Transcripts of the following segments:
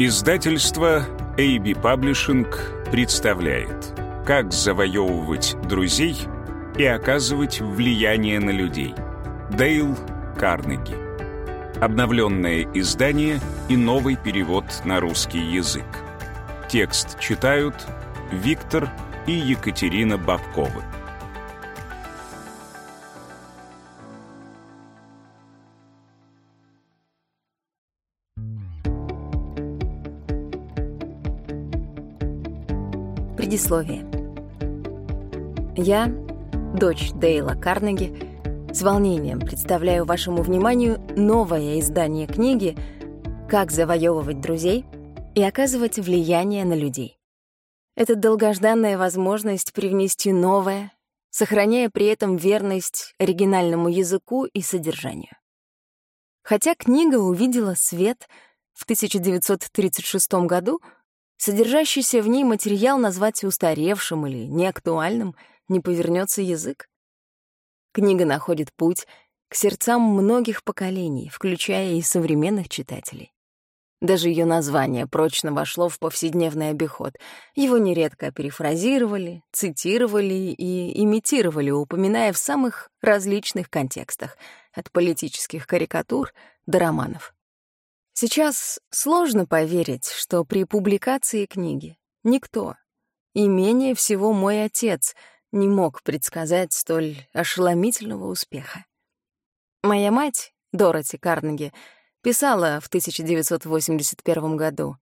Издательство AB Publishing представляет «Как завоевывать друзей и оказывать влияние на людей» Дейл Карнеги. Обновленное издание и новый перевод на русский язык. Текст читают Виктор и Екатерина Бабковы Предисловие. Я, дочь Дейла Карнеги, с волнением представляю вашему вниманию новое издание книги «Как завоевывать друзей и оказывать влияние на людей». Это долгожданная возможность привнести новое, сохраняя при этом верность оригинальному языку и содержанию. Хотя книга увидела свет в 1936 году — Содержащийся в ней материал назвать устаревшим или неактуальным не повернется язык. Книга находит путь к сердцам многих поколений, включая и современных читателей. Даже ее название прочно вошло в повседневный обиход. Его нередко перефразировали, цитировали и имитировали, упоминая в самых различных контекстах, от политических карикатур до романов. Сейчас сложно поверить, что при публикации книги никто, и менее всего мой отец, не мог предсказать столь ошеломительного успеха. Моя мать, Дороти Карнеги, писала в 1981 году.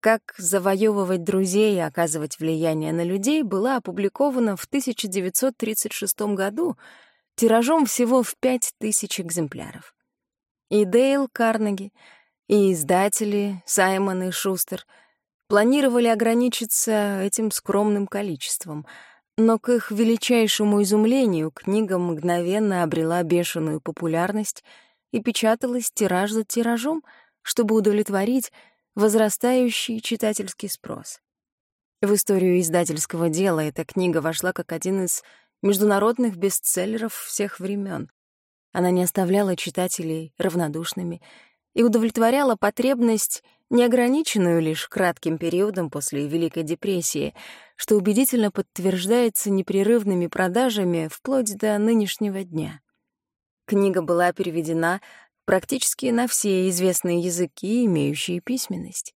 «Как завоевывать друзей и оказывать влияние на людей» была опубликована в 1936 году тиражом всего в 5000 экземпляров. И Дейл Карнеги — и издатели, Саймон и Шустер, планировали ограничиться этим скромным количеством, но к их величайшему изумлению книга мгновенно обрела бешеную популярность и печаталась тираж за тиражом, чтобы удовлетворить возрастающий читательский спрос. В историю издательского дела эта книга вошла как один из международных бестселлеров всех времен. Она не оставляла читателей равнодушными — и удовлетворяла потребность, не ограниченную лишь кратким периодом после Великой депрессии, что убедительно подтверждается непрерывными продажами вплоть до нынешнего дня. Книга была переведена практически на все известные языки, имеющие письменность.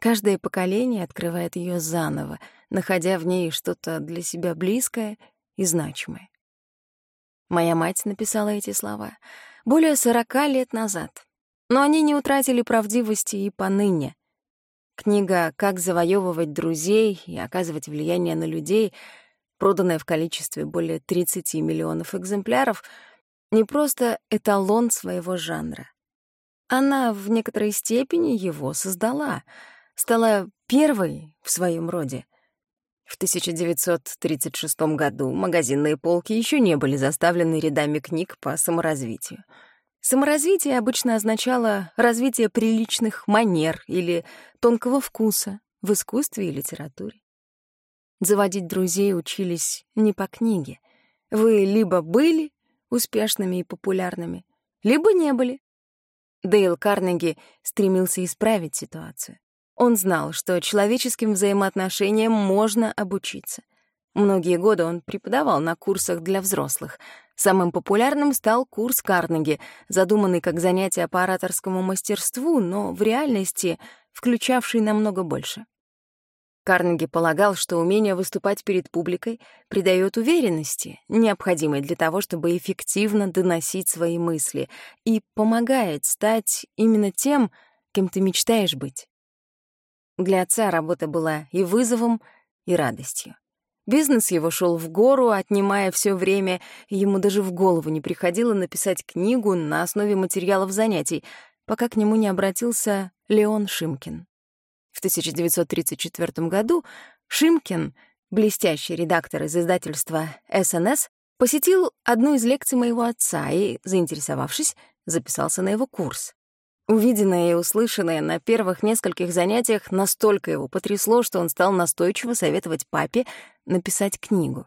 Каждое поколение открывает ее заново, находя в ней что-то для себя близкое и значимое. Моя мать написала эти слова более сорока лет назад, но они не утратили правдивости и поныне. Книга «Как завоевывать друзей и оказывать влияние на людей», проданная в количестве более 30 миллионов экземпляров, не просто эталон своего жанра. Она в некоторой степени его создала, стала первой в своем роде. В 1936 году магазинные полки еще не были заставлены рядами книг по саморазвитию — Саморазвитие обычно означало развитие приличных манер или тонкого вкуса в искусстве и литературе. Заводить друзей учились не по книге. Вы либо были успешными и популярными, либо не были. Дейл Карнеги стремился исправить ситуацию. Он знал, что человеческим взаимоотношениям можно обучиться. Многие годы он преподавал на курсах для взрослых — Самым популярным стал курс Карнеги, задуманный как занятие по ораторскому мастерству, но в реальности включавший намного больше. Карнеги полагал, что умение выступать перед публикой придает уверенности, необходимой для того, чтобы эффективно доносить свои мысли, и помогает стать именно тем, кем ты мечтаешь быть. Для отца работа была и вызовом, и радостью. Бизнес его шел в гору, отнимая все время, ему даже в голову не приходило написать книгу на основе материалов занятий, пока к нему не обратился Леон Шимкин. В 1934 году Шимкин, блестящий редактор из издательства «СНС», посетил одну из лекций моего отца и, заинтересовавшись, записался на его курс. Увиденное и услышанное на первых нескольких занятиях настолько его потрясло, что он стал настойчиво советовать папе написать книгу.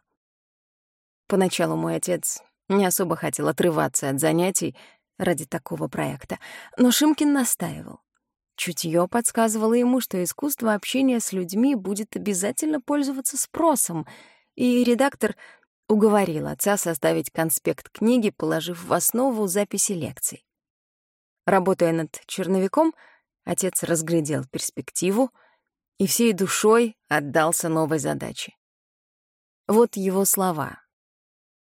Поначалу мой отец не особо хотел отрываться от занятий ради такого проекта, но Шимкин настаивал. Чутье подсказывало ему, что искусство общения с людьми будет обязательно пользоваться спросом, и редактор уговорил отца составить конспект книги, положив в основу записи лекций. Работая над черновиком, отец разглядел перспективу и всей душой отдался новой задаче. Вот его слова.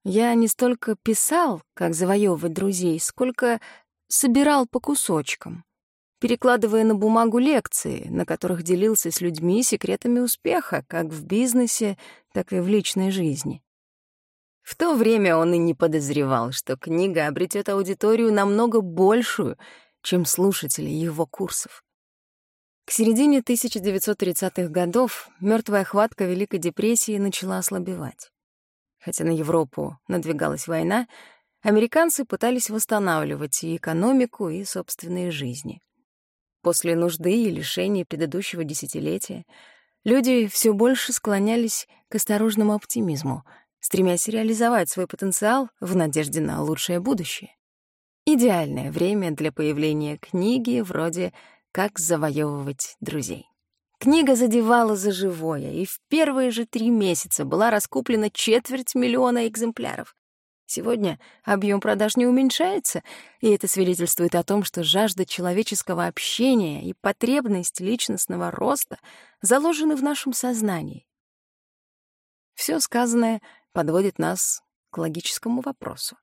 «Я не столько писал, как завоевывать друзей, сколько собирал по кусочкам перекладывая на бумагу лекции, на которых делился с людьми секретами успеха, как в бизнесе, так и в личной жизни. В то время он и не подозревал, что книга обретет аудиторию намного большую, чем слушатели его курсов. К середине 1930-х годов мертвая хватка Великой депрессии начала ослабевать. Хотя на Европу надвигалась война, американцы пытались восстанавливать и экономику, и собственные жизни. После нужды и лишений предыдущего десятилетия люди все больше склонялись к осторожному оптимизму, стремясь реализовать свой потенциал в надежде на лучшее будущее. Идеальное время для появления книги вроде «Как завоевывать друзей». Книга задевала за живое, и в первые же три месяца была раскуплена четверть миллиона экземпляров. Сегодня объем продаж не уменьшается, и это свидетельствует о том, что жажда человеческого общения и потребность личностного роста заложены в нашем сознании. Все сказанное подводит нас к логическому вопросу.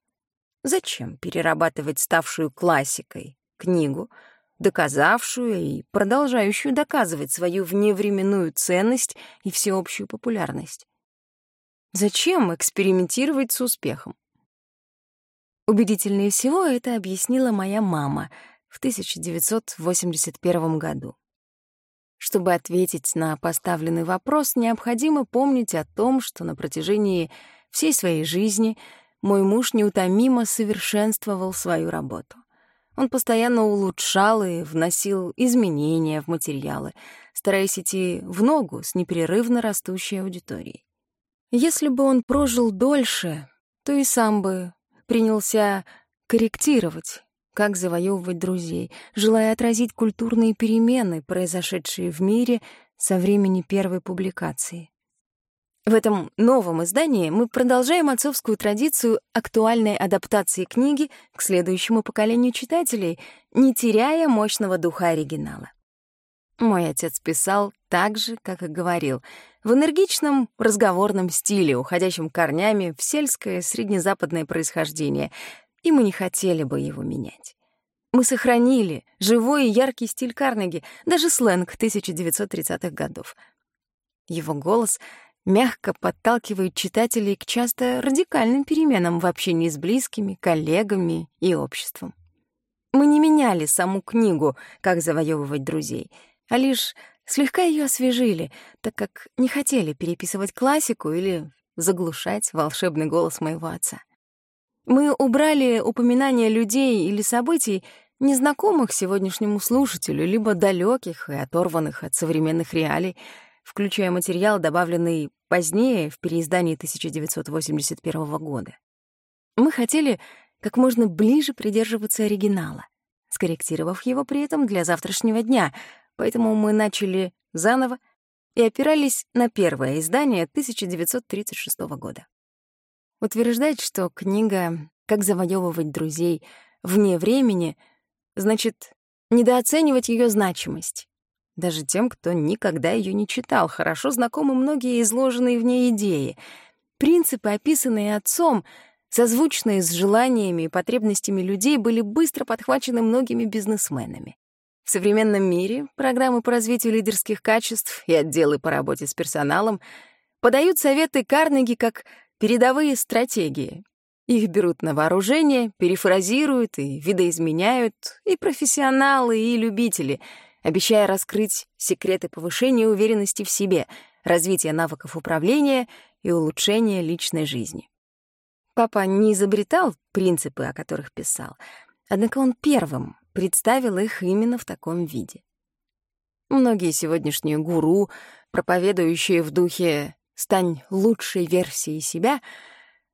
Зачем перерабатывать ставшую классикой книгу, доказавшую и продолжающую доказывать свою вневременную ценность и всеобщую популярность? Зачем экспериментировать с успехом? Убедительнее всего это объяснила моя мама в 1981 году. Чтобы ответить на поставленный вопрос, необходимо помнить о том, что на протяжении всей своей жизни мой муж неутомимо совершенствовал свою работу. Он постоянно улучшал и вносил изменения в материалы, стараясь идти в ногу с непрерывно растущей аудиторией. Если бы он прожил дольше, то и сам бы принялся корректировать, как завоевывать друзей, желая отразить культурные перемены, произошедшие в мире со времени первой публикации. В этом новом издании мы продолжаем отцовскую традицию актуальной адаптации книги к следующему поколению читателей, не теряя мощного духа оригинала. Мой отец писал так же, как и говорил, в энергичном разговорном стиле, уходящем корнями в сельское среднезападное происхождение, и мы не хотели бы его менять. Мы сохранили живой и яркий стиль Карнеги, даже сленг 1930-х годов. Его голос мягко подталкивает читателей к часто радикальным переменам в общении с близкими, коллегами и обществом. Мы не меняли саму книгу «Как завоевывать друзей», а лишь слегка ее освежили, так как не хотели переписывать классику или заглушать волшебный голос моего отца. Мы убрали упоминания людей или событий, незнакомых сегодняшнему слушателю, либо далеких и оторванных от современных реалий, включая материал, добавленный позднее в переиздании 1981 года. Мы хотели как можно ближе придерживаться оригинала, скорректировав его при этом для завтрашнего дня, поэтому мы начали заново и опирались на первое издание 1936 года. Утверждать, что книга «Как завоевывать друзей» вне времени, значит недооценивать ее значимость. Даже тем, кто никогда ее не читал, хорошо знакомы многие изложенные в ней идеи. Принципы, описанные отцом, созвучные с желаниями и потребностями людей, были быстро подхвачены многими бизнесменами. В современном мире программы по развитию лидерских качеств и отделы по работе с персоналом подают советы Карнеги как передовые стратегии. Их берут на вооружение, перефразируют и видоизменяют и профессионалы, и любители, обещая раскрыть секреты повышения уверенности в себе, развития навыков управления и улучшения личной жизни. Папа не изобретал принципы, о которых писал, однако он первым представил их именно в таком виде. Многие сегодняшние гуру, проповедующие в духе «стань лучшей версией себя»,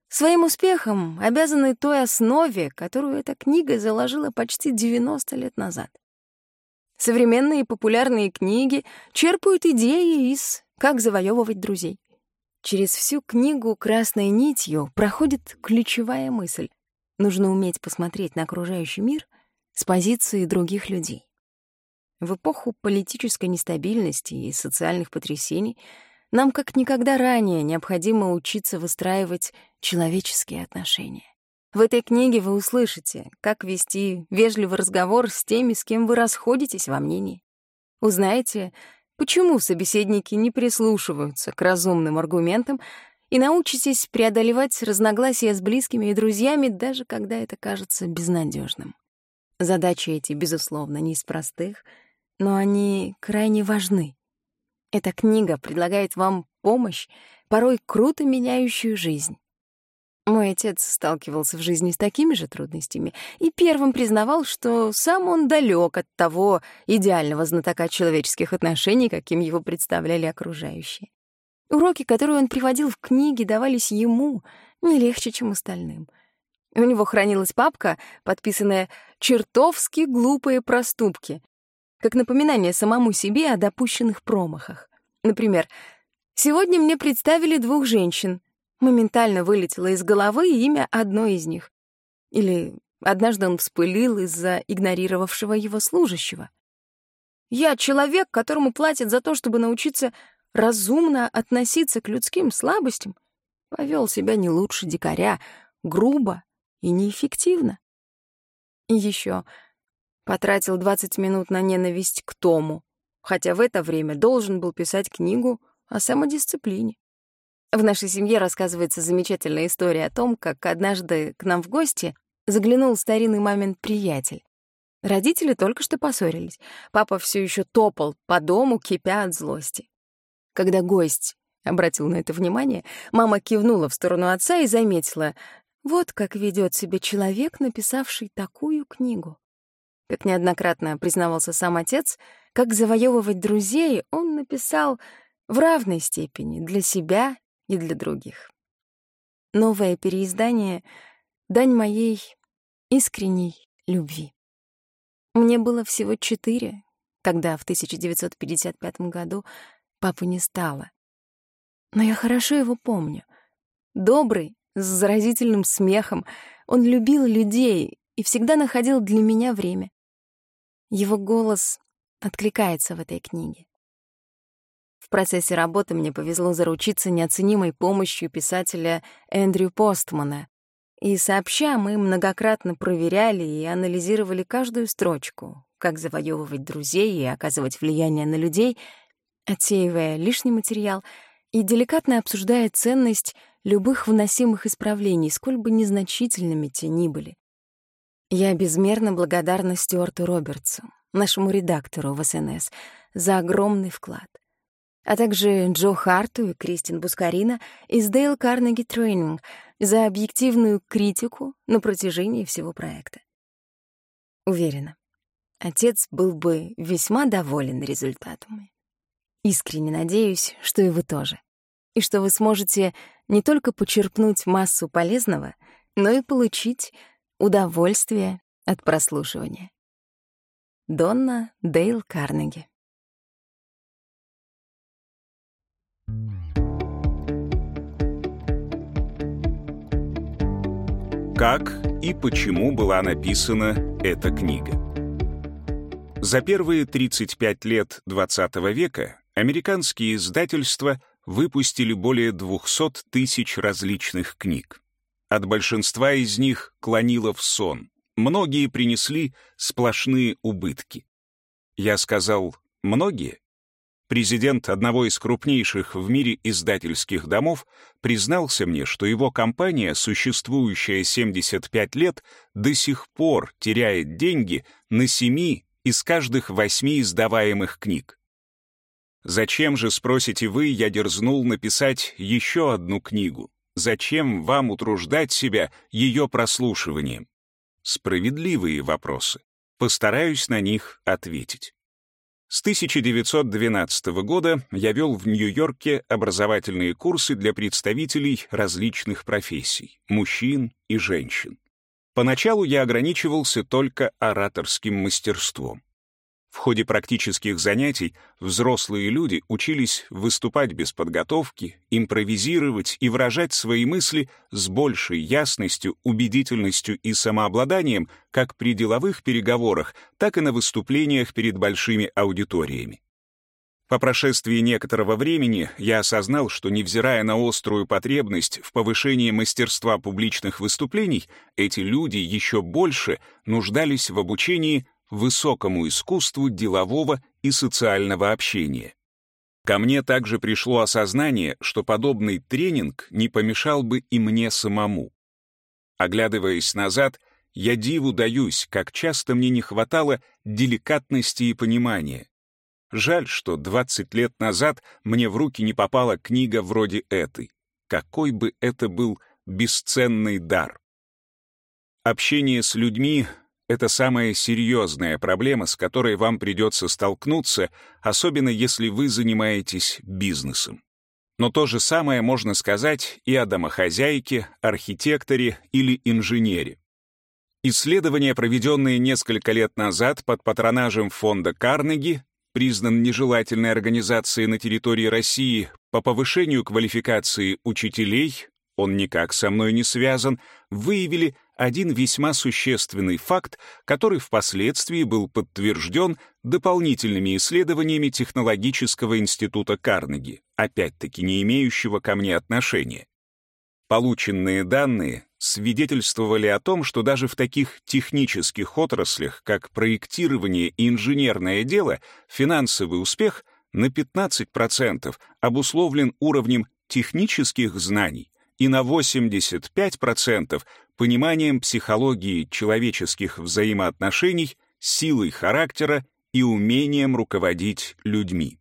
своим успехом обязаны той основе, которую эта книга заложила почти 90 лет назад. Современные популярные книги черпают идеи из «Как завоевывать друзей». Через всю книгу красной нитью проходит ключевая мысль. Нужно уметь посмотреть на окружающий мир с позиции других людей. В эпоху политической нестабильности и социальных потрясений нам как никогда ранее необходимо учиться выстраивать человеческие отношения. В этой книге вы услышите, как вести вежливый разговор с теми, с кем вы расходитесь во мнении. Узнаете, почему собеседники не прислушиваются к разумным аргументам и научитесь преодолевать разногласия с близкими и друзьями, даже когда это кажется безнадежным. Задачи эти, безусловно, не из простых, но они крайне важны. Эта книга предлагает вам помощь, порой круто меняющую жизнь. Мой отец сталкивался в жизни с такими же трудностями и первым признавал, что сам он далек от того идеального знатока человеческих отношений, каким его представляли окружающие. Уроки, которые он приводил в книге, давались ему не легче, чем остальным. У него хранилась папка, подписанная «Чертовски глупые проступки», как напоминание самому себе о допущенных промахах. Например, «Сегодня мне представили двух женщин», Моментально вылетело из головы имя одной из них. Или однажды он вспылил из-за игнорировавшего его служащего. «Я человек, которому платят за то, чтобы научиться разумно относиться к людским слабостям, повел себя не лучше дикаря, грубо и неэффективно. И еще потратил 20 минут на ненависть к Тому, хотя в это время должен был писать книгу о самодисциплине. В нашей семье рассказывается замечательная история о том, как однажды к нам в гости заглянул старинный мамин приятель. Родители только что поссорились. Папа все еще топал по дому, кипя от злости. Когда гость обратил на это внимание, мама кивнула в сторону отца и заметила, вот как ведет себя человек, написавший такую книгу. Как неоднократно признавался сам отец, как завоевывать друзей он написал в равной степени для себя и для других. Новое переиздание — дань моей искренней любви. Мне было всего четыре, когда в 1955 году папы не стало. Но я хорошо его помню. Добрый, с заразительным смехом, он любил людей и всегда находил для меня время. Его голос откликается в этой книге процессе работы мне повезло заручиться неоценимой помощью писателя Эндрю Постмана. И сообща мы многократно проверяли и анализировали каждую строчку, как завоевывать друзей и оказывать влияние на людей, отсеивая лишний материал и деликатно обсуждая ценность любых вносимых исправлений, сколь бы незначительными те ни были. Я безмерно благодарна Стюарту Робертсу, нашему редактору в СНС, за огромный вклад а также Джо Харту и Кристин Бускарина из Dale Carnegie Training за объективную критику на протяжении всего проекта. Уверена, отец был бы весьма доволен результатами. Искренне надеюсь, что и вы тоже. И что вы сможете не только почерпнуть массу полезного, но и получить удовольствие от прослушивания. Донна Дейл Карнеги Как и почему была написана эта книга? За первые 35 лет XX века американские издательства выпустили более 200 тысяч различных книг. От большинства из них клонило в сон. Многие принесли сплошные убытки. Я сказал «многие», президент одного из крупнейших в мире издательских домов, признался мне, что его компания, существующая 75 лет, до сих пор теряет деньги на семи из каждых восьми издаваемых книг. Зачем же, спросите вы, я дерзнул написать еще одну книгу? Зачем вам утруждать себя ее прослушиванием? Справедливые вопросы. Постараюсь на них ответить. С 1912 года я вел в Нью-Йорке образовательные курсы для представителей различных профессий — мужчин и женщин. Поначалу я ограничивался только ораторским мастерством. В ходе практических занятий взрослые люди учились выступать без подготовки, импровизировать и выражать свои мысли с большей ясностью, убедительностью и самообладанием как при деловых переговорах, так и на выступлениях перед большими аудиториями. По прошествии некоторого времени я осознал, что, невзирая на острую потребность в повышении мастерства публичных выступлений, эти люди еще больше нуждались в обучении высокому искусству делового и социального общения. Ко мне также пришло осознание, что подобный тренинг не помешал бы и мне самому. Оглядываясь назад, я диву даюсь, как часто мне не хватало деликатности и понимания. Жаль, что 20 лет назад мне в руки не попала книга вроде этой. Какой бы это был бесценный дар. Общение с людьми это самая серьезная проблема, с которой вам придется столкнуться, особенно если вы занимаетесь бизнесом. Но то же самое можно сказать и о домохозяйке, архитекторе или инженере. Исследование, проведенное несколько лет назад под патронажем фонда Карнеги, признан нежелательной организацией на территории России по повышению квалификации учителей, он никак со мной не связан, выявили один весьма существенный факт, который впоследствии был подтвержден дополнительными исследованиями Технологического института Карнеги, опять-таки не имеющего ко мне отношения. Полученные данные свидетельствовали о том, что даже в таких технических отраслях, как проектирование и инженерное дело, финансовый успех на 15% обусловлен уровнем технических знаний и на 85% пониманием психологии человеческих взаимоотношений, силой характера и умением руководить людьми.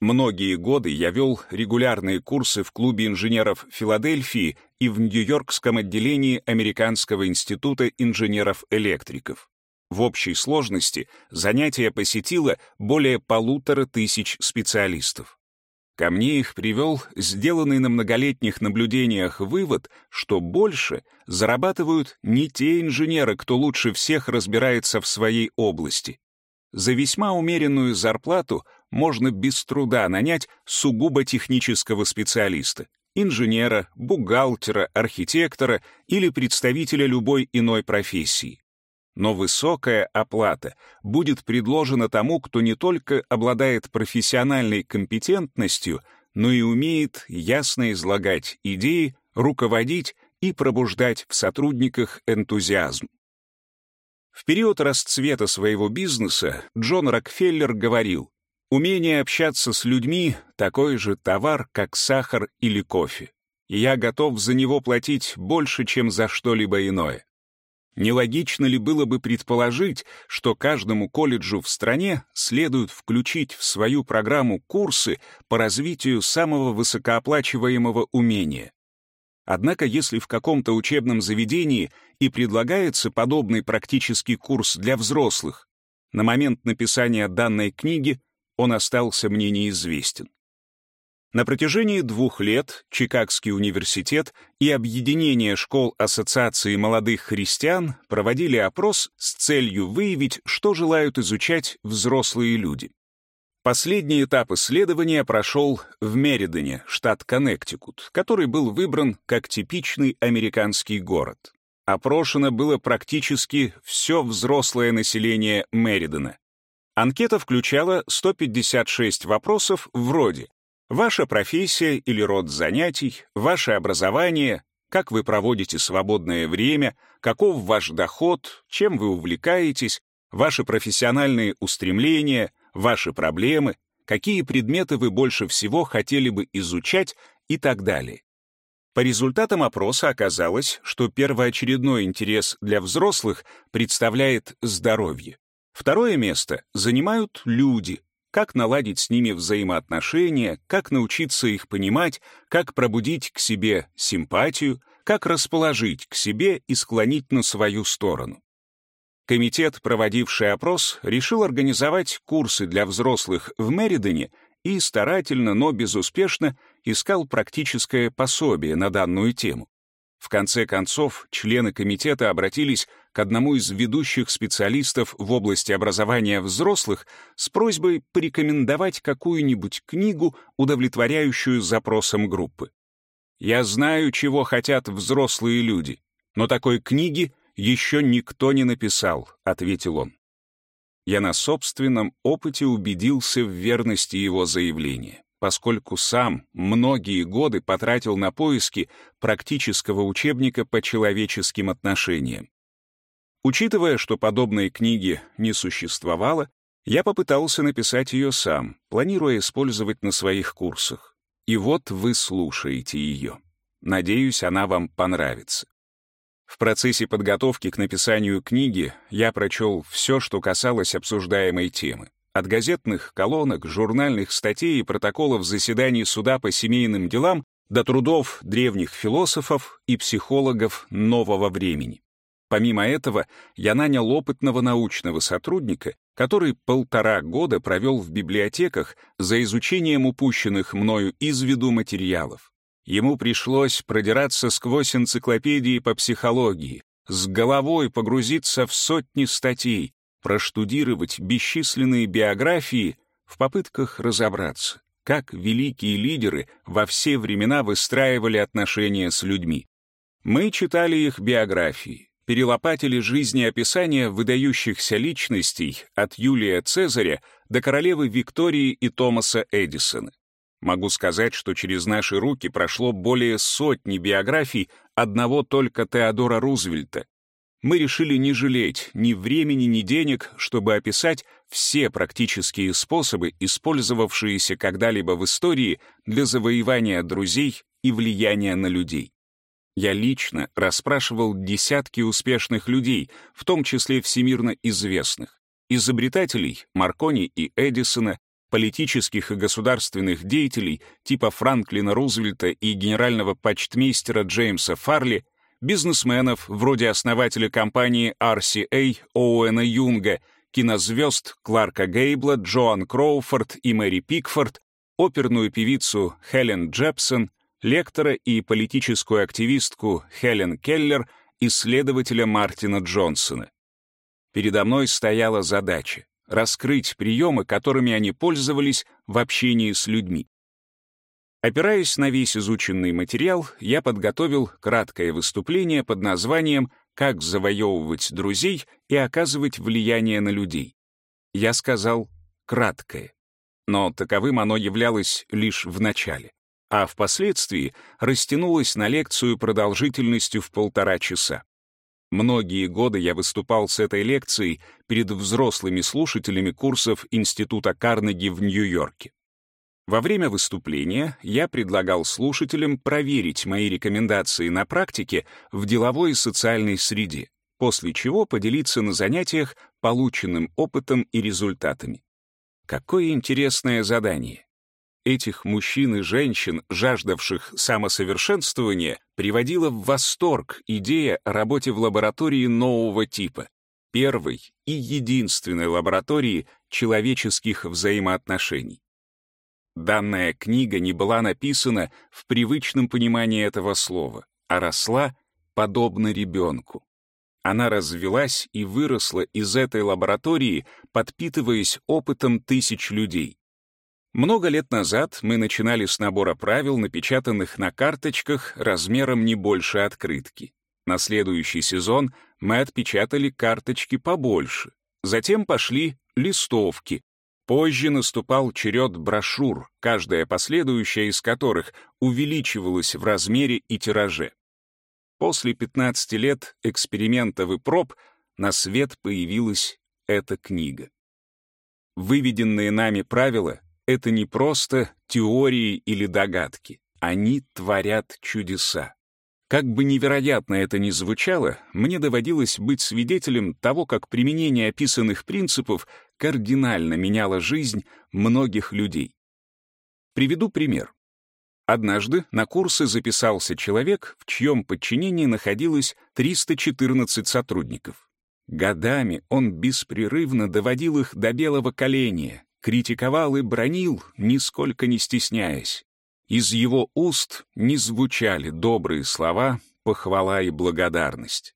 Многие годы я вел регулярные курсы в клубе инженеров Филадельфии и в Нью-Йоркском отделении Американского института инженеров-электриков. В общей сложности занятия посетило более полутора тысяч специалистов. Ко мне их привел сделанный на многолетних наблюдениях вывод, что больше зарабатывают не те инженеры, кто лучше всех разбирается в своей области. За весьма умеренную зарплату можно без труда нанять сугубо технического специалиста, инженера, бухгалтера, архитектора или представителя любой иной профессии но высокая оплата будет предложена тому, кто не только обладает профессиональной компетентностью, но и умеет ясно излагать идеи, руководить и пробуждать в сотрудниках энтузиазм. В период расцвета своего бизнеса Джон Рокфеллер говорил, «Умение общаться с людьми — такой же товар, как сахар или кофе. Я готов за него платить больше, чем за что-либо иное. Нелогично ли было бы предположить, что каждому колледжу в стране следует включить в свою программу курсы по развитию самого высокооплачиваемого умения? Однако, если в каком-то учебном заведении и предлагается подобный практический курс для взрослых, на момент написания данной книги он остался мне неизвестен. На протяжении двух лет Чикагский университет и Объединение школ Ассоциации молодых христиан проводили опрос с целью выявить, что желают изучать взрослые люди. Последний этап исследования прошел в Меридоне, штат Коннектикут, который был выбран как типичный американский город. Опрошено было практически все взрослое население Меридона. Анкета включала 156 вопросов вроде Ваша профессия или род занятий, ваше образование, как вы проводите свободное время, каков ваш доход, чем вы увлекаетесь, ваши профессиональные устремления, ваши проблемы, какие предметы вы больше всего хотели бы изучать и так далее. По результатам опроса оказалось, что первоочередной интерес для взрослых представляет здоровье. Второе место занимают люди, как наладить с ними взаимоотношения, как научиться их понимать, как пробудить к себе симпатию, как расположить к себе и склонить на свою сторону. Комитет, проводивший опрос, решил организовать курсы для взрослых в Меридоне и старательно, но безуспешно искал практическое пособие на данную тему. В конце концов, члены комитета обратились к одному из ведущих специалистов в области образования взрослых с просьбой порекомендовать какую-нибудь книгу, удовлетворяющую запросам группы. «Я знаю, чего хотят взрослые люди, но такой книги еще никто не написал», — ответил он. Я на собственном опыте убедился в верности его заявления поскольку сам многие годы потратил на поиски практического учебника по человеческим отношениям. Учитывая, что подобной книги не существовало, я попытался написать ее сам, планируя использовать на своих курсах. И вот вы слушаете ее. Надеюсь, она вам понравится. В процессе подготовки к написанию книги я прочел все, что касалось обсуждаемой темы. От газетных колонок, журнальных статей и протоколов заседаний суда по семейным делам до трудов древних философов и психологов нового времени. Помимо этого, я нанял опытного научного сотрудника, который полтора года провел в библиотеках за изучением упущенных мною из виду материалов. Ему пришлось продираться сквозь энциклопедии по психологии, с головой погрузиться в сотни статей, проштудировать бесчисленные биографии в попытках разобраться, как великие лидеры во все времена выстраивали отношения с людьми. Мы читали их биографии, перелопатили жизнеописания выдающихся личностей от Юлия Цезаря до королевы Виктории и Томаса Эдисона. Могу сказать, что через наши руки прошло более сотни биографий одного только Теодора Рузвельта, мы решили не жалеть ни времени, ни денег, чтобы описать все практические способы, использовавшиеся когда-либо в истории для завоевания друзей и влияния на людей. Я лично расспрашивал десятки успешных людей, в том числе всемирно известных, изобретателей Маркони и Эдисона, политических и государственных деятелей типа Франклина Рузвельта и генерального почтмейстера Джеймса Фарли — бизнесменов, вроде основателя компании RCA Оуэна Юнга, кинозвезд Кларка Гейбла, Джоан Кроуфорд и Мэри Пикфорд, оперную певицу Хелен Джепсон, лектора и политическую активистку Хелен Келлер, исследователя Мартина Джонсона. Передо мной стояла задача — раскрыть приемы, которыми они пользовались в общении с людьми. Опираясь на весь изученный материал, я подготовил краткое выступление под названием «Как завоевывать друзей и оказывать влияние на людей». Я сказал «краткое», но таковым оно являлось лишь в начале, а впоследствии растянулось на лекцию продолжительностью в полтора часа. Многие годы я выступал с этой лекцией перед взрослыми слушателями курсов Института Карнеги в Нью-Йорке. Во время выступления я предлагал слушателям проверить мои рекомендации на практике в деловой и социальной среде, после чего поделиться на занятиях полученным опытом и результатами. Какое интересное задание! Этих мужчин и женщин, жаждавших самосовершенствования, приводила в восторг идея о работе в лаборатории нового типа, первой и единственной лаборатории человеческих взаимоотношений. Данная книга не была написана в привычном понимании этого слова, а росла подобно ребенку. Она развелась и выросла из этой лаборатории, подпитываясь опытом тысяч людей. Много лет назад мы начинали с набора правил, напечатанных на карточках размером не больше открытки. На следующий сезон мы отпечатали карточки побольше. Затем пошли листовки, Позже наступал черед брошюр, каждая последующая из которых увеличивалась в размере и тираже. После 15 лет экспериментов и проб на свет появилась эта книга. Выведенные нами правила — это не просто теории или догадки. Они творят чудеса. Как бы невероятно это ни звучало, мне доводилось быть свидетелем того, как применение описанных принципов кардинально меняло жизнь многих людей. Приведу пример. Однажды на курсы записался человек, в чьем подчинении находилось 314 сотрудников. Годами он беспрерывно доводил их до белого коленя, критиковал и бронил, нисколько не стесняясь. Из его уст не звучали добрые слова, похвала и благодарность.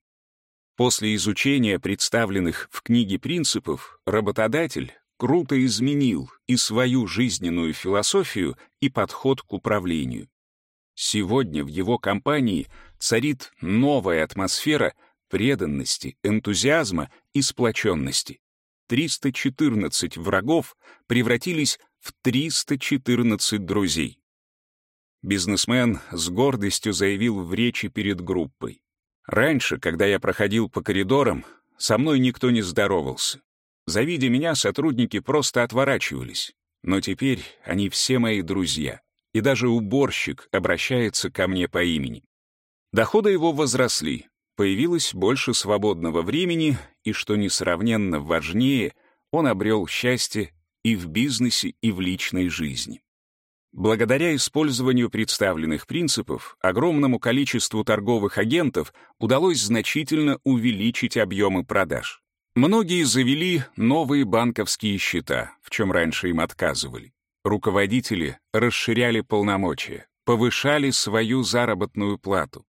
После изучения представленных в книге принципов работодатель круто изменил и свою жизненную философию, и подход к управлению. Сегодня в его компании царит новая атмосфера преданности, энтузиазма и сплоченности. 314 врагов превратились в 314 друзей. Бизнесмен с гордостью заявил в речи перед группой. Раньше, когда я проходил по коридорам, со мной никто не здоровался. Завидя меня, сотрудники просто отворачивались. Но теперь они все мои друзья. И даже уборщик обращается ко мне по имени. Доходы его возросли, появилось больше свободного времени, и, что несравненно важнее, он обрел счастье и в бизнесе, и в личной жизни. Благодаря использованию представленных принципов огромному количеству торговых агентов удалось значительно увеличить объемы продаж. Многие завели новые банковские счета, в чем раньше им отказывали. Руководители расширяли полномочия, повышали свою заработную плату.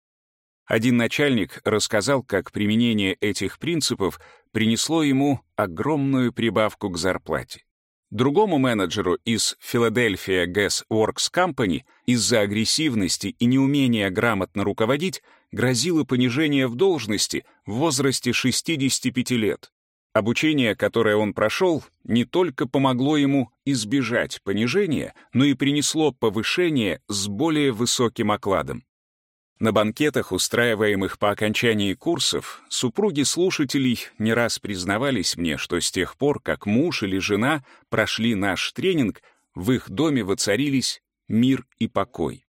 Один начальник рассказал, как применение этих принципов принесло ему огромную прибавку к зарплате. Другому менеджеру из Philadelphia Gas Works Company из-за агрессивности и неумения грамотно руководить грозило понижение в должности в возрасте 65 лет. Обучение, которое он прошел, не только помогло ему избежать понижения, но и принесло повышение с более высоким окладом. На банкетах, устраиваемых по окончании курсов, супруги слушателей не раз признавались мне, что с тех пор, как муж или жена прошли наш тренинг, в их доме воцарились мир и покой.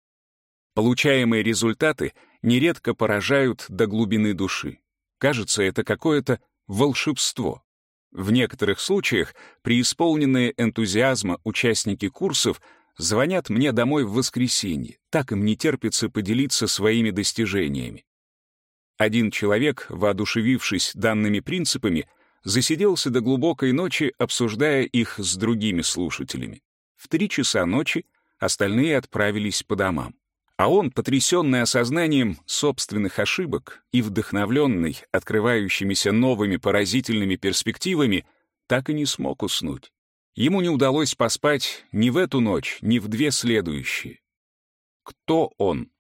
Получаемые результаты нередко поражают до глубины души. Кажется, это какое-то волшебство. В некоторых случаях преисполненные энтузиазма участники курсов звонят мне домой в воскресенье, так им не терпится поделиться своими достижениями. Один человек, воодушевившись данными принципами, засиделся до глубокой ночи, обсуждая их с другими слушателями. В три часа ночи остальные отправились по домам. А он, потрясенный осознанием собственных ошибок и вдохновленный открывающимися новыми поразительными перспективами, так и не смог уснуть. Ему не удалось поспать ни в эту ночь, ни в две следующие. Кто он?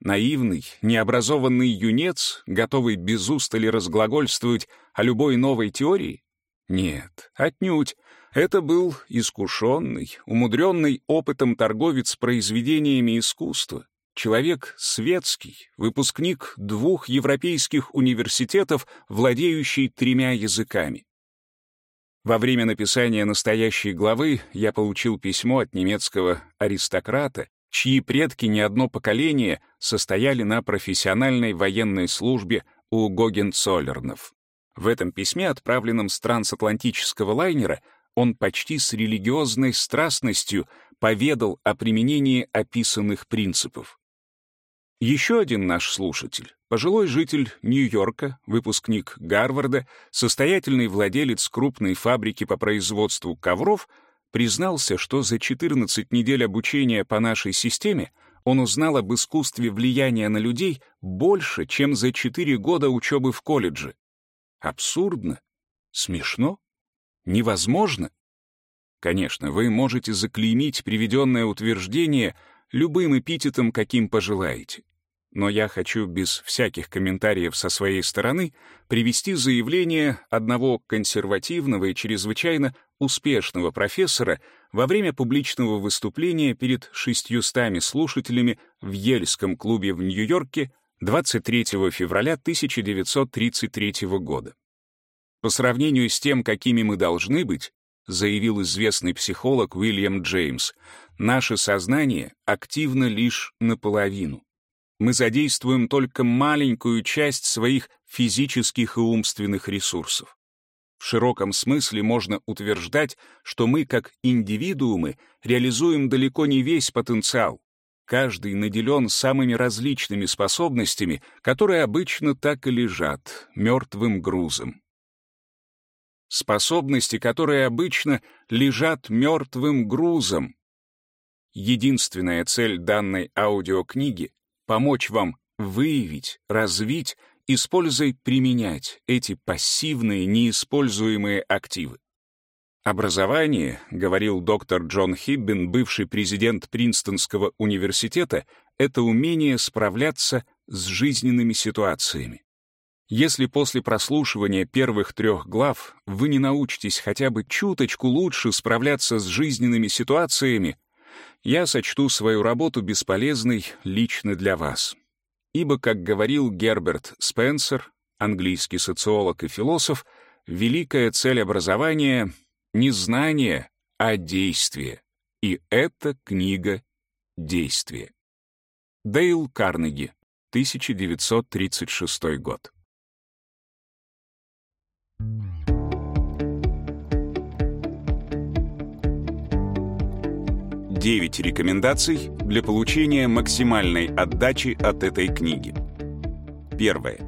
Наивный, необразованный юнец, готовый без устали разглагольствовать о любой новой теории? Нет, отнюдь. Это был искушенный, умудренный опытом торговец произведениями искусства, человек светский, выпускник двух европейских университетов, владеющий тремя языками. Во время написания настоящей главы я получил письмо от немецкого аристократа, чьи предки не одно поколение состояли на профессиональной военной службе у Гогенцоллернов. В этом письме, отправленном с трансатлантического лайнера, он почти с религиозной страстностью поведал о применении описанных принципов. Еще один наш слушатель, пожилой житель Нью-Йорка, выпускник Гарварда, состоятельный владелец крупной фабрики по производству ковров, признался, что за 14 недель обучения по нашей системе он узнал об искусстве влияния на людей больше, чем за 4 года учебы в колледже. Абсурдно? Смешно? Невозможно? Конечно, вы можете заклеймить приведенное утверждение — любым эпитетом, каким пожелаете. Но я хочу без всяких комментариев со своей стороны привести заявление одного консервативного и чрезвычайно успешного профессора во время публичного выступления перед шестьюстами слушателями в Ельском клубе в Нью-Йорке 23 февраля 1933 года. По сравнению с тем, какими мы должны быть, заявил известный психолог Уильям Джеймс, наше сознание активно лишь наполовину. Мы задействуем только маленькую часть своих физических и умственных ресурсов. В широком смысле можно утверждать, что мы, как индивидуумы, реализуем далеко не весь потенциал. Каждый наделен самыми различными способностями, которые обычно так и лежат мертвым грузом. Способности, которые обычно лежат мертвым грузом, Единственная цель данной аудиокниги — помочь вам выявить, развить, использовать, применять эти пассивные, неиспользуемые активы. Образование, говорил доктор Джон Хиббин, бывший президент Принстонского университета, это умение справляться с жизненными ситуациями. Если после прослушивания первых трех глав вы не научитесь хотя бы чуточку лучше справляться с жизненными ситуациями, я сочту свою работу бесполезной лично для вас. Ибо, как говорил Герберт Спенсер, английский социолог и философ, великая цель образования — не знание, а действие. И эта книга «Действие». Дейл Карнеги, 1936 год. Девять рекомендаций для получения максимальной отдачи от этой книги. Первое.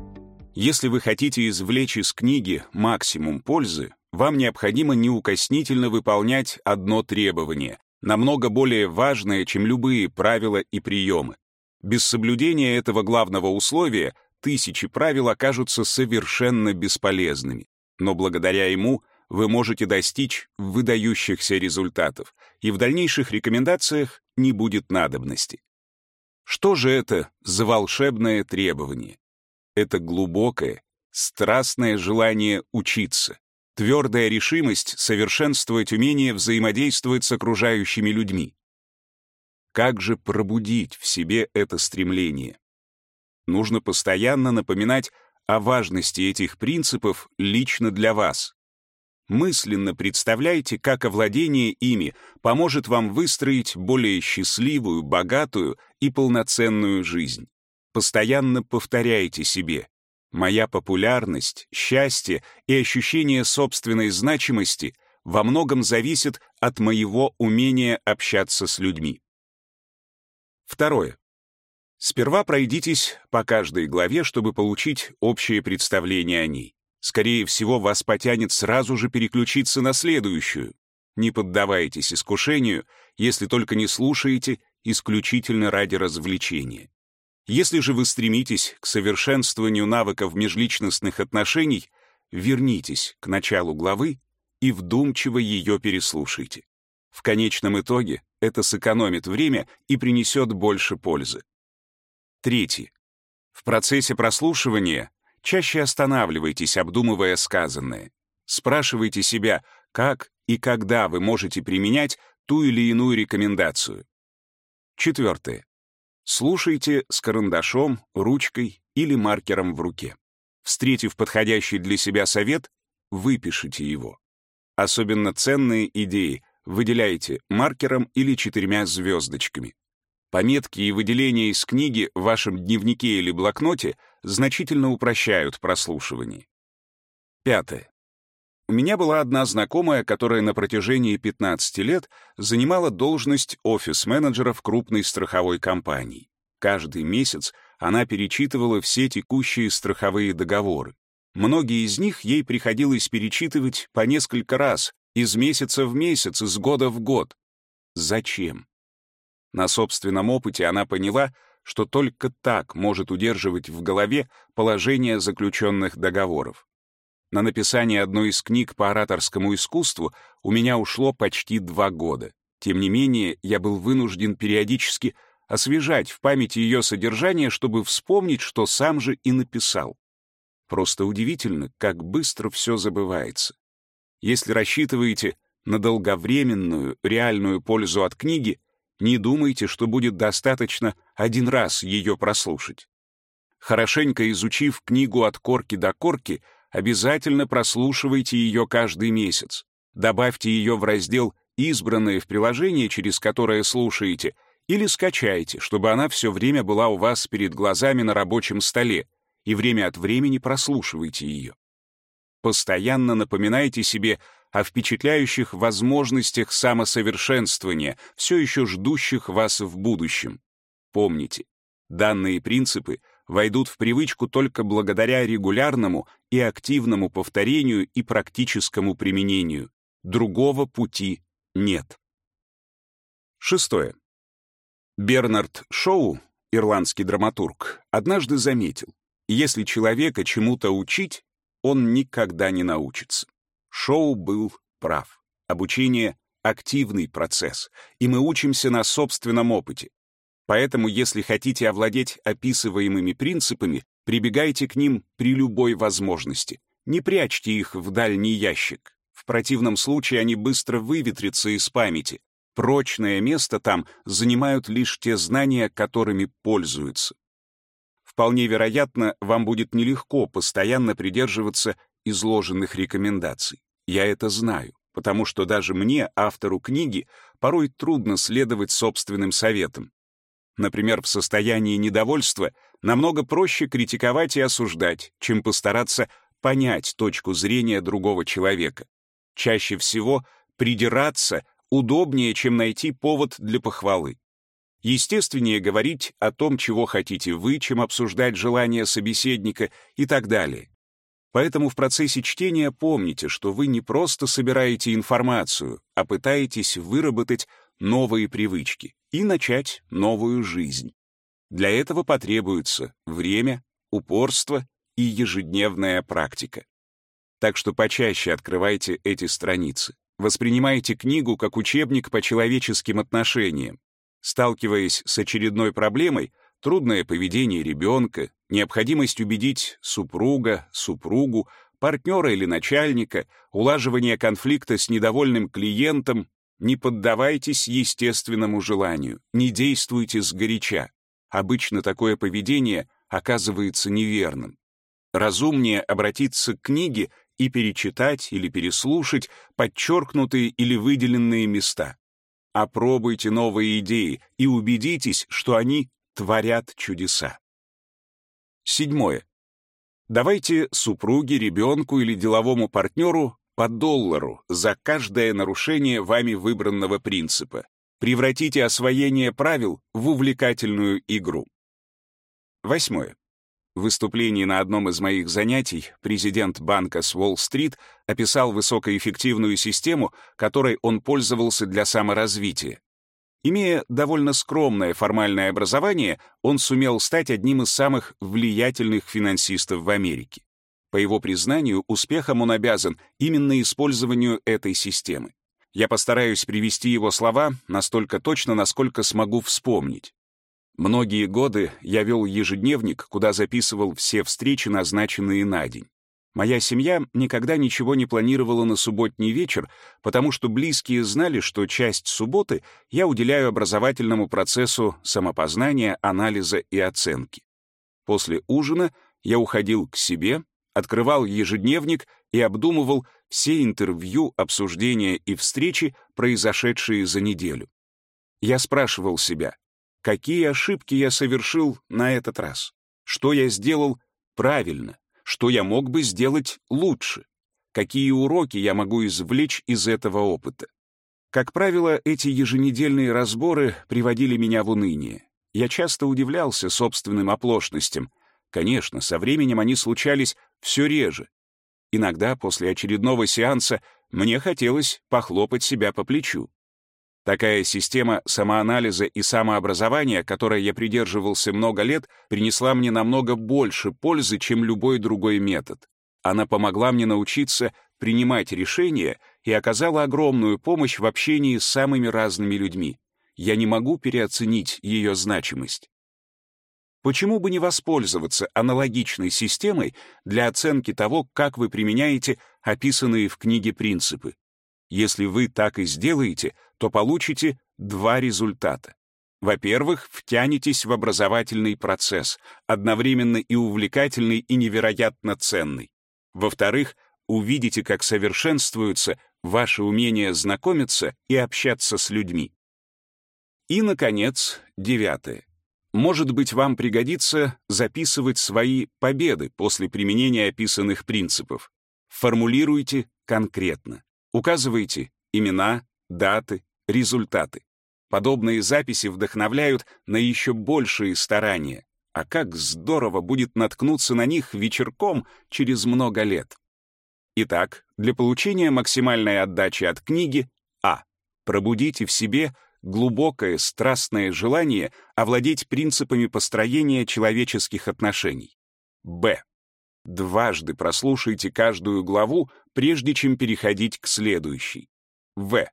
Если вы хотите извлечь из книги максимум пользы, вам необходимо неукоснительно выполнять одно требование, намного более важное, чем любые правила и приемы. Без соблюдения этого главного условия тысячи правил окажутся совершенно бесполезными, но благодаря ему вы можете достичь выдающихся результатов, и в дальнейших рекомендациях не будет надобности. Что же это за волшебное требование? Это глубокое, страстное желание учиться, твердая решимость совершенствовать умение взаимодействовать с окружающими людьми. Как же пробудить в себе это стремление? Нужно постоянно напоминать о важности этих принципов лично для вас. Мысленно представляйте, как овладение ими поможет вам выстроить более счастливую, богатую и полноценную жизнь. Постоянно повторяйте себе Моя популярность, счастье и ощущение собственной значимости во многом зависят от моего умения общаться с людьми. Второе. Сперва пройдитесь по каждой главе, чтобы получить общее представление о ней. Скорее всего, вас потянет сразу же переключиться на следующую. Не поддавайтесь искушению, если только не слушаете исключительно ради развлечения. Если же вы стремитесь к совершенствованию навыков межличностных отношений, вернитесь к началу главы и вдумчиво ее переслушайте. В конечном итоге это сэкономит время и принесет больше пользы. Третье. В процессе прослушивания чаще останавливайтесь, обдумывая сказанное. Спрашивайте себя, как и когда вы можете применять ту или иную рекомендацию. Четвертое. Слушайте с карандашом, ручкой или маркером в руке. Встретив подходящий для себя совет, выпишите его. Особенно ценные идеи выделяйте маркером или четырьмя звездочками. Пометки и выделения из книги в вашем дневнике или блокноте значительно упрощают прослушивание. Пятое. У меня была одна знакомая, которая на протяжении 15 лет занимала должность офис-менеджера в крупной страховой компании. Каждый месяц она перечитывала все текущие страховые договоры. Многие из них ей приходилось перечитывать по несколько раз, из месяца в месяц, из года в год. Зачем? На собственном опыте она поняла, что только так может удерживать в голове положение заключенных договоров. На написание одной из книг по ораторскому искусству у меня ушло почти два года. Тем не менее, я был вынужден периодически освежать в памяти ее содержание, чтобы вспомнить, что сам же и написал. Просто удивительно, как быстро все забывается. Если рассчитываете на долговременную, реальную пользу от книги, не думайте, что будет достаточно один раз ее прослушать. Хорошенько изучив книгу от корки до корки — обязательно прослушивайте ее каждый месяц. Добавьте ее в раздел «Избранные» в приложении, через которое слушаете, или скачайте, чтобы она все время была у вас перед глазами на рабочем столе, и время от времени прослушивайте ее. Постоянно напоминайте себе о впечатляющих возможностях самосовершенствования, все еще ждущих вас в будущем. Помните, данные принципы войдут в привычку только благодаря регулярному и активному повторению и практическому применению. Другого пути нет. Шестое. Бернард Шоу, ирландский драматург, однажды заметил, если человека чему-то учить, он никогда не научится. Шоу был прав. Обучение — активный процесс, и мы учимся на собственном опыте. Поэтому, если хотите овладеть описываемыми принципами, прибегайте к ним при любой возможности. Не прячьте их в дальний ящик. В противном случае они быстро выветрятся из памяти. Прочное место там занимают лишь те знания, которыми пользуются. Вполне вероятно, вам будет нелегко постоянно придерживаться изложенных рекомендаций. Я это знаю, потому что даже мне, автору книги, порой трудно следовать собственным советам. Например, в состоянии недовольства намного проще критиковать и осуждать, чем постараться понять точку зрения другого человека. Чаще всего придираться удобнее, чем найти повод для похвалы. Естественнее говорить о том, чего хотите вы, чем обсуждать желания собеседника и так далее. Поэтому в процессе чтения помните, что вы не просто собираете информацию, а пытаетесь выработать новые привычки и начать новую жизнь. Для этого потребуется время, упорство и ежедневная практика. Так что почаще открывайте эти страницы. Воспринимайте книгу как учебник по человеческим отношениям. Сталкиваясь с очередной проблемой, трудное поведение ребенка, необходимость убедить супруга, супругу, партнера или начальника, улаживание конфликта с недовольным клиентом, не поддавайтесь естественному желанию, не действуйте сгоряча. Обычно такое поведение оказывается неверным. Разумнее обратиться к книге и перечитать или переслушать подчеркнутые или выделенные места. Опробуйте новые идеи и убедитесь, что они творят чудеса. Седьмое. Давайте супруге, ребенку или деловому партнеру по доллару за каждое нарушение вами выбранного принципа. Превратите освоение правил в увлекательную игру. Восьмое. В выступлении на одном из моих занятий президент банка с Уолл-стрит описал высокоэффективную систему, которой он пользовался для саморазвития. Имея довольно скромное формальное образование, он сумел стать одним из самых влиятельных финансистов в Америке. По его признанию, успехом он обязан именно использованию этой системы. Я постараюсь привести его слова настолько точно, насколько смогу вспомнить. Многие годы я вел ежедневник, куда записывал все встречи, назначенные на день. Моя семья никогда ничего не планировала на субботний вечер, потому что близкие знали, что часть субботы я уделяю образовательному процессу самопознания, анализа и оценки. После ужина я уходил к себе, открывал ежедневник и обдумывал все интервью, обсуждения и встречи, произошедшие за неделю. Я спрашивал себя, Какие ошибки я совершил на этот раз? Что я сделал правильно? Что я мог бы сделать лучше? Какие уроки я могу извлечь из этого опыта? Как правило, эти еженедельные разборы приводили меня в уныние. Я часто удивлялся собственным оплошностям. Конечно, со временем они случались все реже. Иногда после очередного сеанса мне хотелось похлопать себя по плечу. Такая система самоанализа и самообразования, которой я придерживался много лет, принесла мне намного больше пользы, чем любой другой метод. Она помогла мне научиться принимать решения и оказала огромную помощь в общении с самыми разными людьми. Я не могу переоценить ее значимость. Почему бы не воспользоваться аналогичной системой для оценки того, как вы применяете описанные в книге принципы? Если вы так и сделаете, то получите два результата. Во-первых, втянетесь в образовательный процесс, одновременно и увлекательный, и невероятно ценный. Во-вторых, увидите, как совершенствуются ваши умения знакомиться и общаться с людьми. И, наконец, девятое. Может быть, вам пригодится записывать свои победы после применения описанных принципов. Формулируйте конкретно. Указывайте имена, даты, результаты. Подобные записи вдохновляют на еще большие старания. А как здорово будет наткнуться на них вечерком через много лет. Итак, для получения максимальной отдачи от книги А. Пробудите в себе глубокое страстное желание овладеть принципами построения человеческих отношений. Б. Дважды прослушайте каждую главу, прежде чем переходить к следующей. В.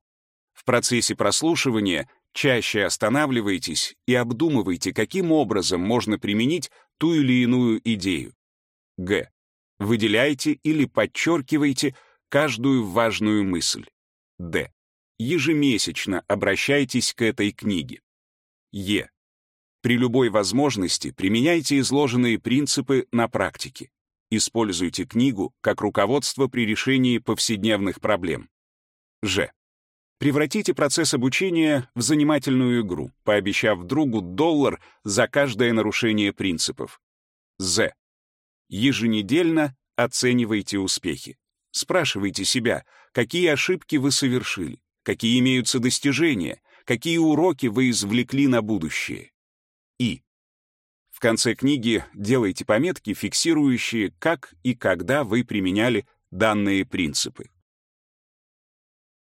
В процессе прослушивания чаще останавливайтесь и обдумывайте, каким образом можно применить ту или иную идею. Г. Выделяйте или подчеркивайте каждую важную мысль. Д. Ежемесячно обращайтесь к этой книге. Е. При любой возможности применяйте изложенные принципы на практике. Используйте книгу как руководство при решении повседневных проблем. Ж. Превратите процесс обучения в занимательную игру, пообещав другу доллар за каждое нарушение принципов. З. Еженедельно оценивайте успехи. Спрашивайте себя, какие ошибки вы совершили, какие имеются достижения, какие уроки вы извлекли на будущее. И. В конце книги делайте пометки, фиксирующие, как и когда вы применяли данные принципы.